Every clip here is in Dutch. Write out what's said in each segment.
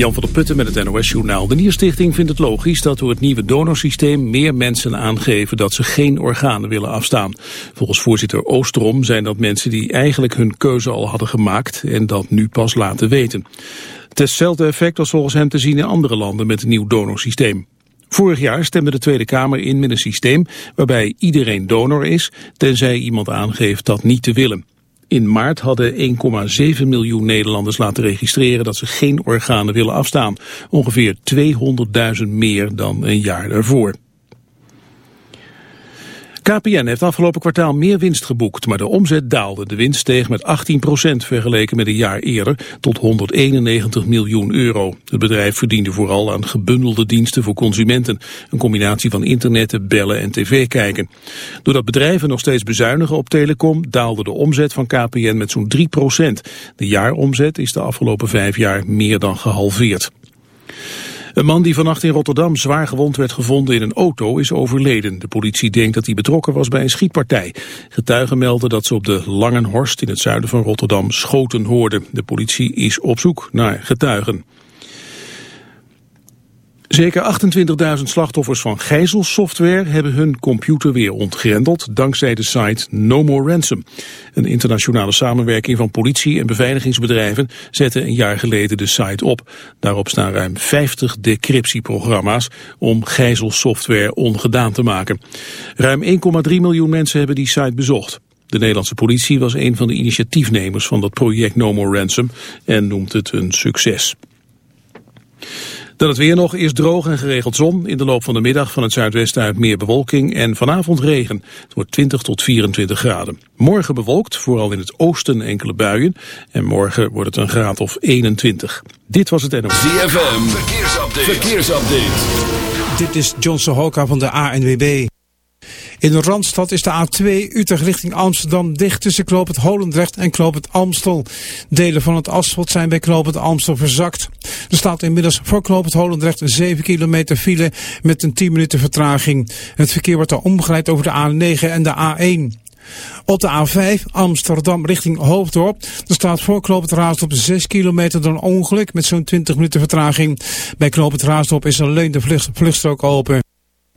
Jan van der Putten met het NOS-journaal. De Nierstichting vindt het logisch dat door het nieuwe donorsysteem meer mensen aangeven dat ze geen organen willen afstaan. Volgens voorzitter Oostrom zijn dat mensen die eigenlijk hun keuze al hadden gemaakt en dat nu pas laten weten. Hetzelfde effect was volgens hem te zien in andere landen met een nieuw donorsysteem. Vorig jaar stemde de Tweede Kamer in met een systeem waarbij iedereen donor is, tenzij iemand aangeeft dat niet te willen. In maart hadden 1,7 miljoen Nederlanders laten registreren dat ze geen organen willen afstaan. Ongeveer 200.000 meer dan een jaar daarvoor. KPN heeft afgelopen kwartaal meer winst geboekt, maar de omzet daalde. De winst steeg met 18% vergeleken met een jaar eerder tot 191 miljoen euro. Het bedrijf verdiende vooral aan gebundelde diensten voor consumenten. Een combinatie van internetten, bellen en tv kijken. Doordat bedrijven nog steeds bezuinigen op telecom, daalde de omzet van KPN met zo'n 3% De jaaromzet is de afgelopen vijf jaar meer dan gehalveerd. Een man die vannacht in Rotterdam zwaar gewond werd gevonden in een auto is overleden. De politie denkt dat hij betrokken was bij een schietpartij. Getuigen melden dat ze op de Langenhorst in het zuiden van Rotterdam schoten hoorden. De politie is op zoek naar getuigen. Zeker 28.000 slachtoffers van gijzelsoftware hebben hun computer weer ontgrendeld dankzij de site No More Ransom. Een internationale samenwerking van politie en beveiligingsbedrijven zette een jaar geleden de site op. Daarop staan ruim 50 decryptieprogramma's om gijzelsoftware ongedaan te maken. Ruim 1,3 miljoen mensen hebben die site bezocht. De Nederlandse politie was een van de initiatiefnemers van dat project No More Ransom en noemt het een succes. Dan het weer nog, is droog en geregeld zon. In de loop van de middag van het zuidwesten uit meer bewolking en vanavond regen. Het wordt 20 tot 24 graden. Morgen bewolkt, vooral in het oosten enkele buien. En morgen wordt het een graad of 21. Dit was het NOS. ZFM, verkeersupdate. verkeersupdate. Dit is John Sohoka van de ANWB. In de Randstad is de A2 Utrecht richting Amsterdam dicht tussen Kloopend Holendrecht en Kloopend Amstel. Delen van het asfalt zijn bij Kloopend Amstel verzakt. Er staat inmiddels voor Kloopend Holendrecht 7 kilometer file met een 10 minuten vertraging. Het verkeer wordt daar omgeleid over de A9 en de A1. Op de A5 Amsterdam richting Hoofddorp. Er staat voor Knoop Raasdorp 6 kilometer door een ongeluk met zo'n 20 minuten vertraging. Bij Knoop Raasdorp is alleen de vlucht, vluchtstrook open.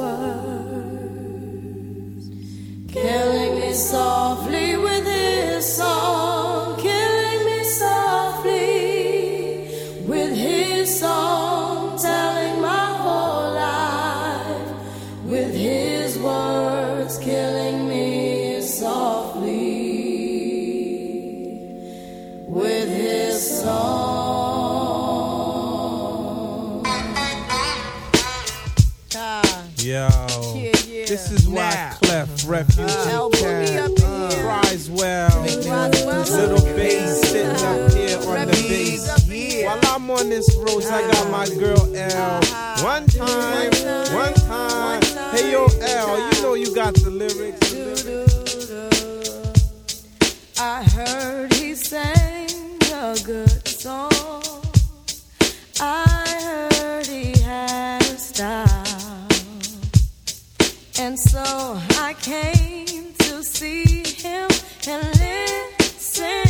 Words, killing me softly Ah. up in here. Roswell. Little bass sitting up ah. here on the bass. While I'm on this road, I got my ah. girl L. One time, one time. Hey yo, L, you know you got the lyrics. I heard he sang a good song. And so I came to see him and listen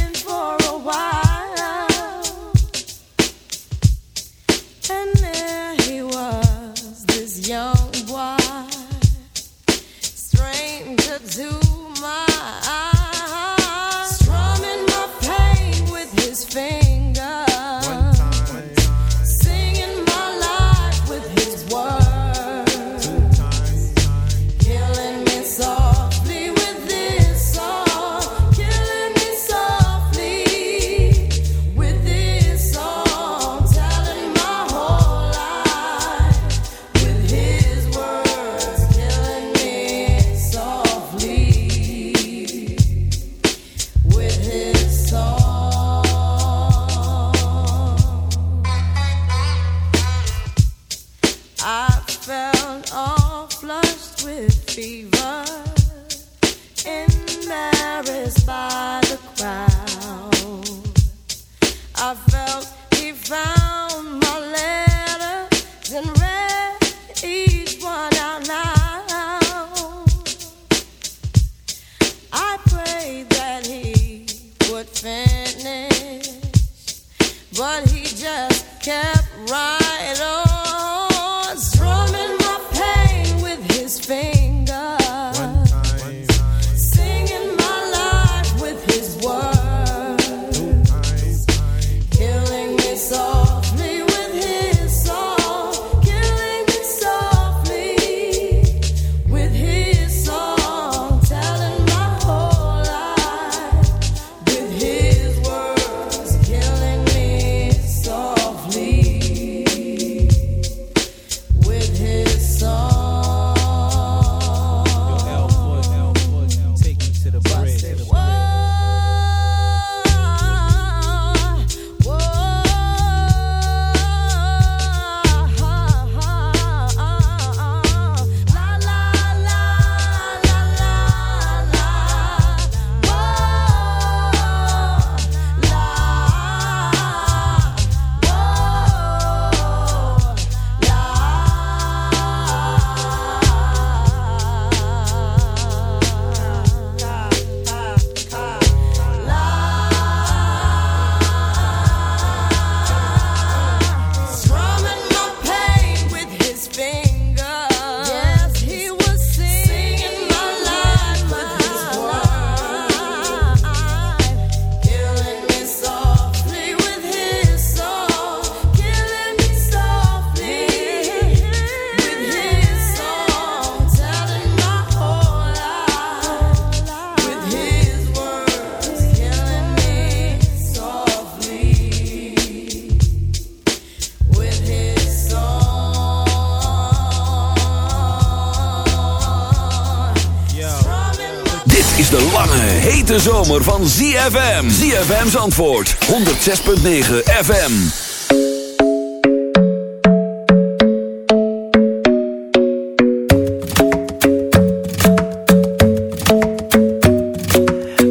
van ZFM. ZFM's antwoord. 106.9 FM.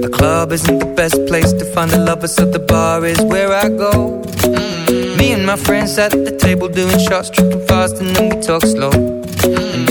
The club isn't the best place to find a lover, so the bar is where I go. Me and my friends at the table doing shots, tripping fast, and then we talk slow.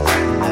Records.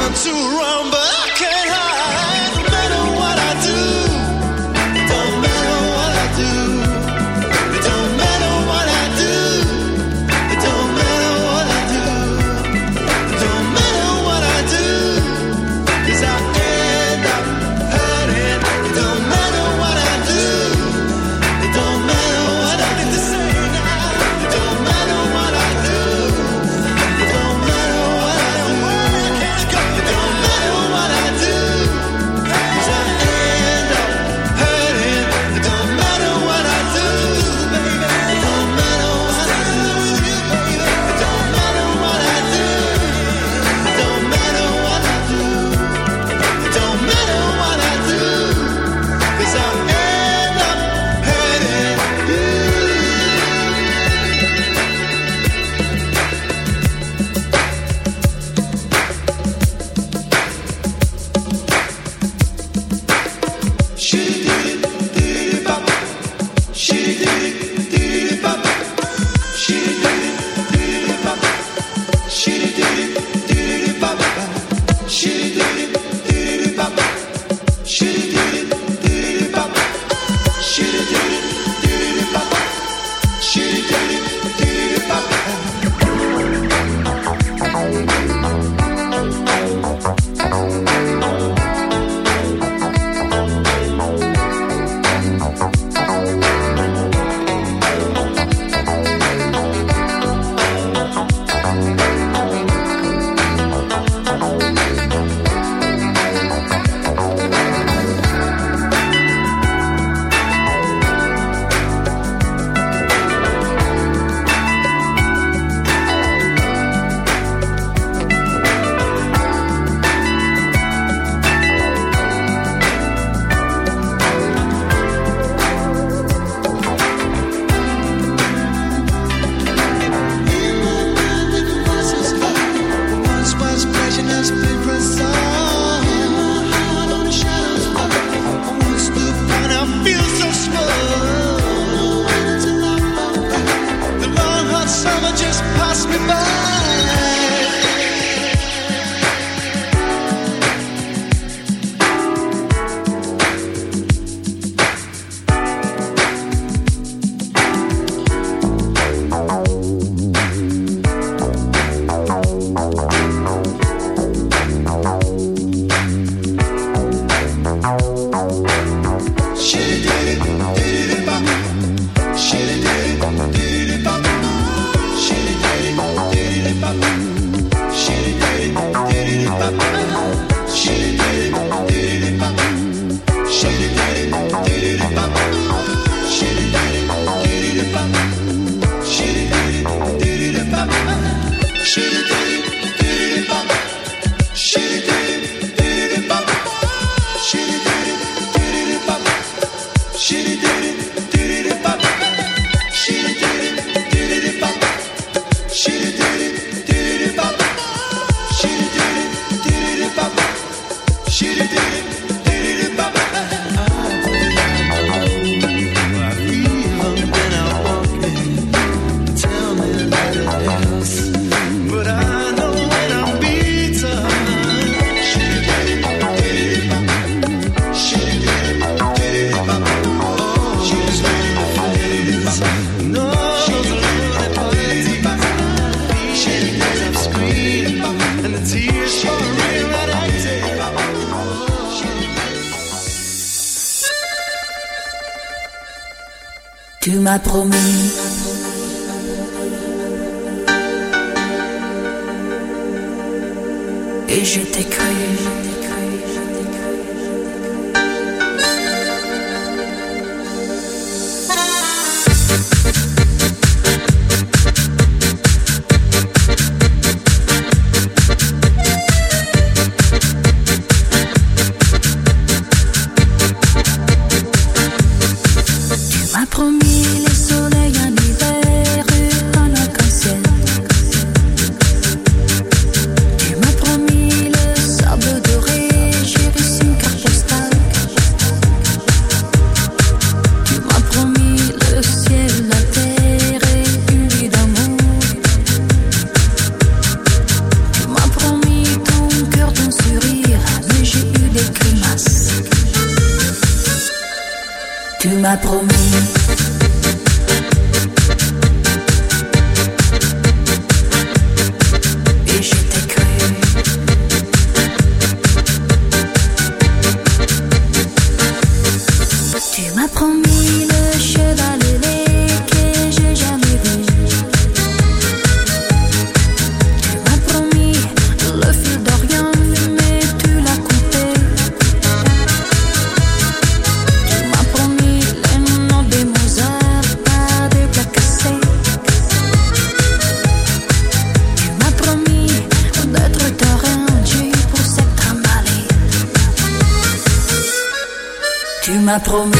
One, two, run. m'a promis promis.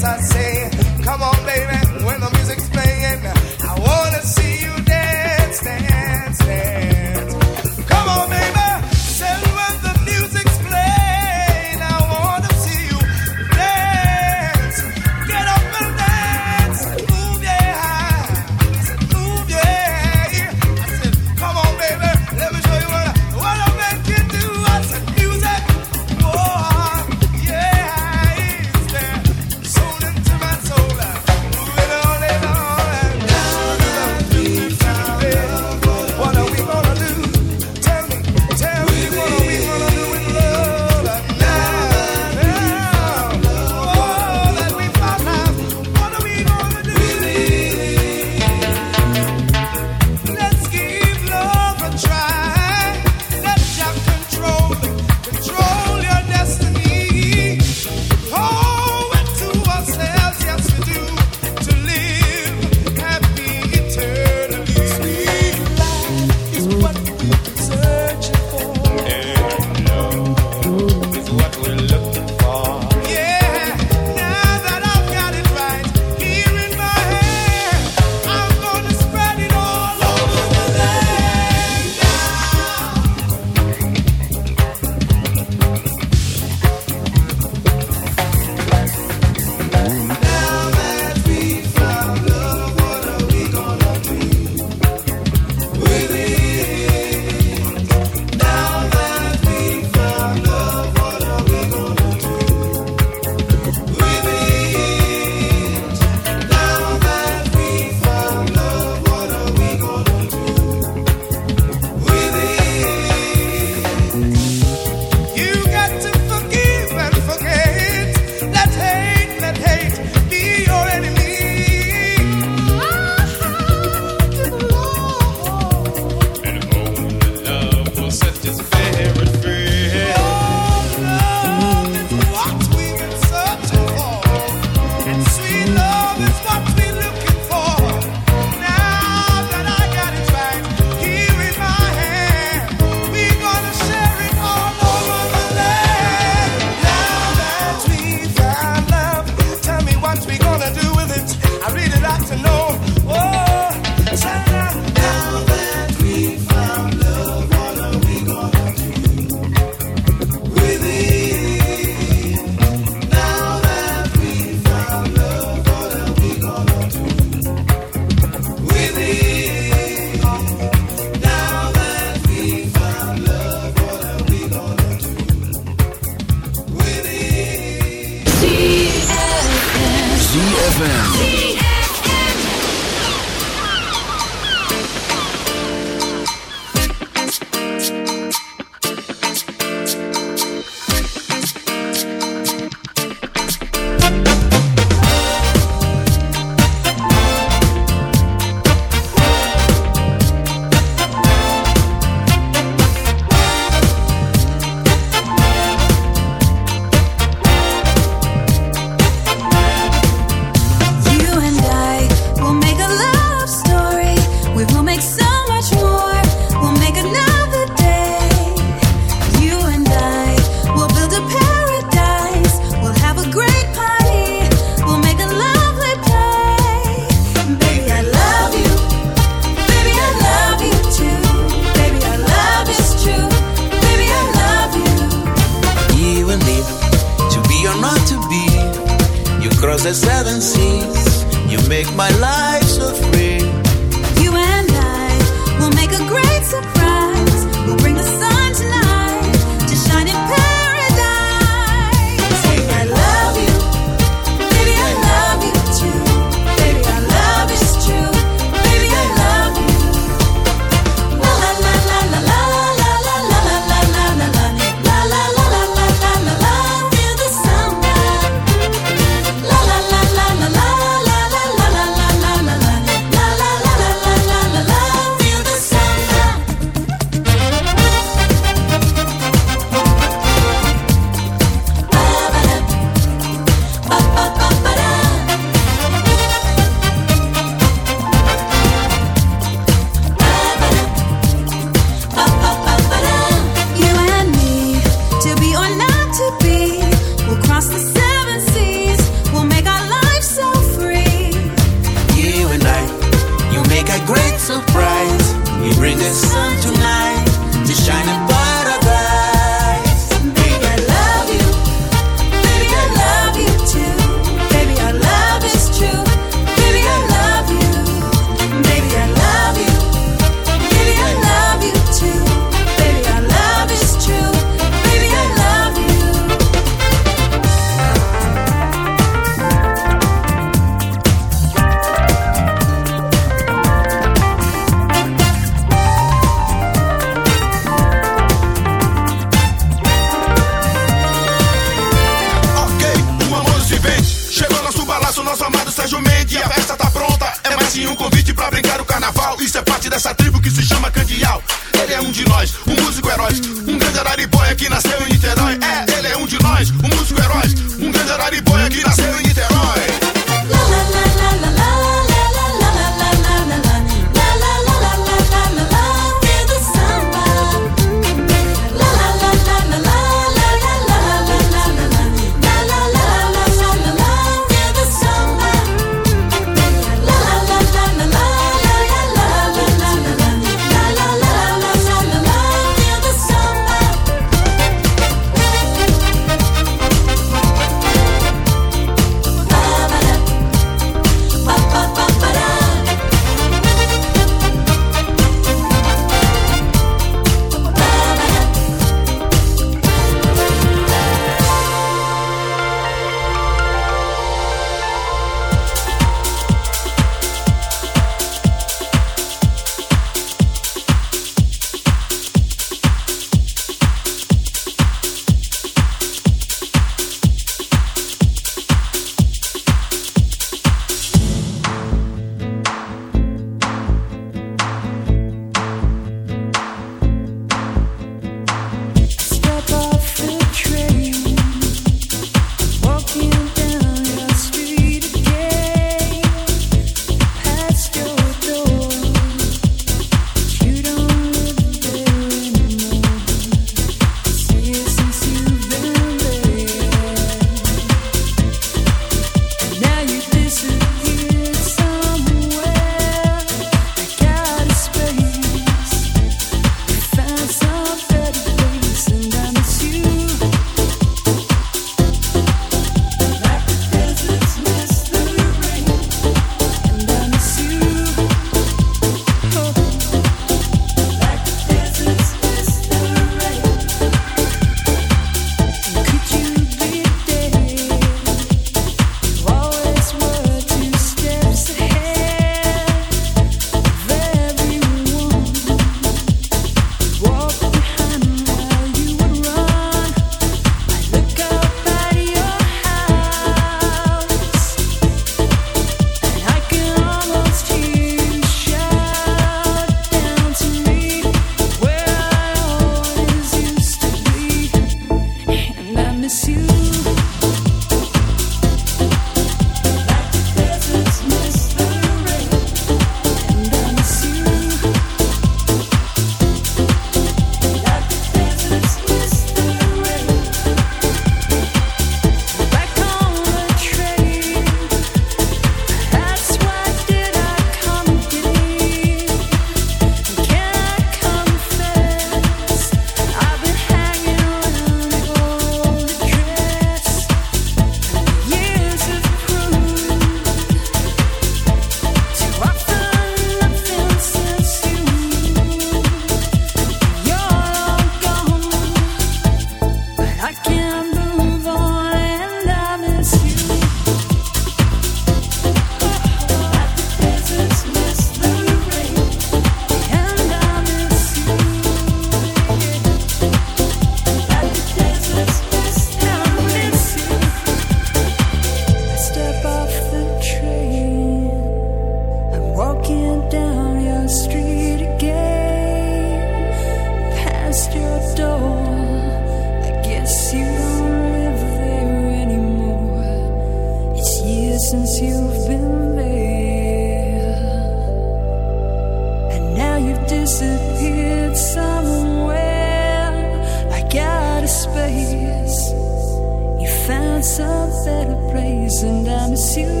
You.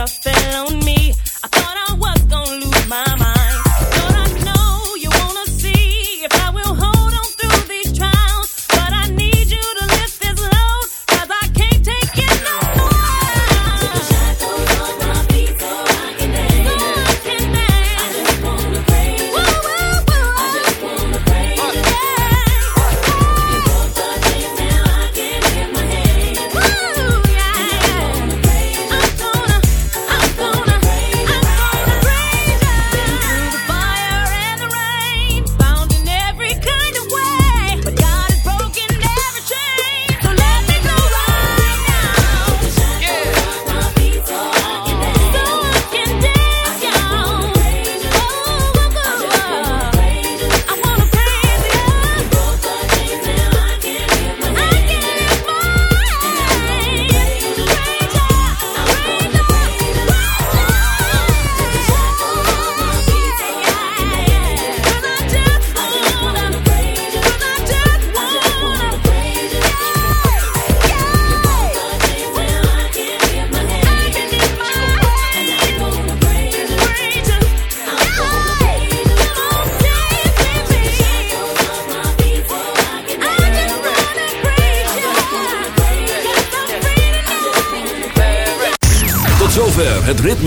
drop fell on